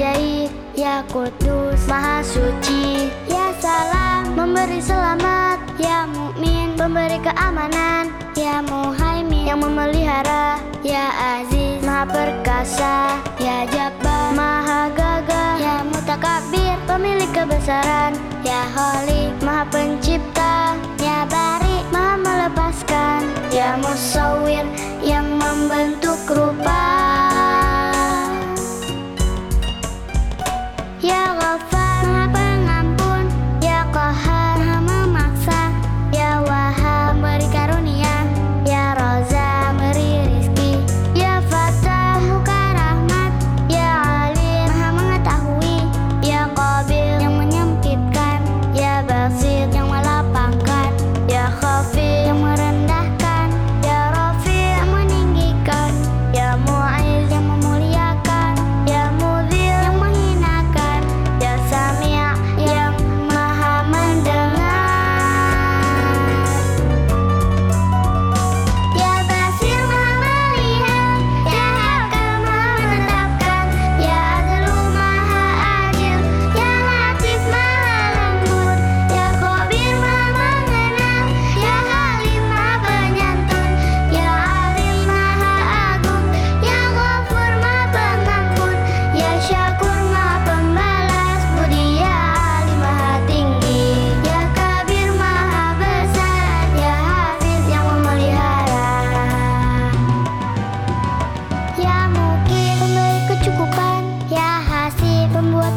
ajaib Ya Kudus Maha Suci. Ya Salam Memberi selamat. Ya Mukmin memberi keamanan. Ya Muhaimin Yang memelihara. Ya Aziz Maha Perkasa. Ya Jabbar Maha Gagah. Ya Mutakabir Pemilik kebesaran. Ya Holik, Maha Pencipta.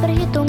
favorito.